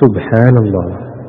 سبحان الله.